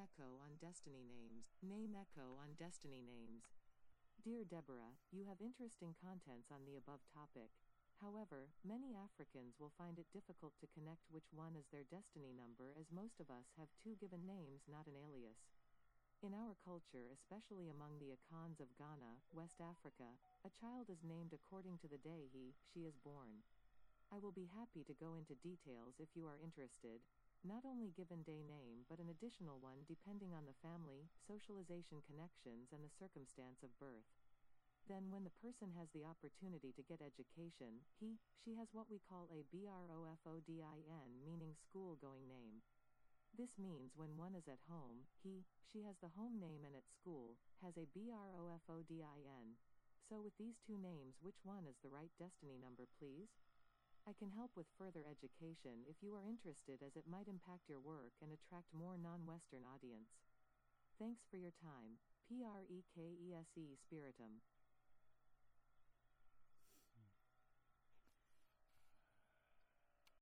Echo on Destiny Names. Name Echo on Destiny Names. Dear Deborah, you have interesting contents on the above topic. However, many Africans will find it difficult to connect which one is their destiny number as most of us have two given names not an alias. In our culture especially among the Akans of Ghana, West Africa, a child is named according to the day he, she is born. I will be happy to go into details if you are interested, not only given day name but an additional one depending on the family, socialization connections and the circumstance of birth. Then when the person has the opportunity to get education, he, she has what we call a BROFODIN meaning school-going name. This means when one is at home, he, she has the home name and at school, has a BROFODIN. So with these two names which one is the right destiny number please? I can help with further education if you are interested as it might impact your work and attract more non-Western audience. Thanks for your time. PREKESE Spiritum.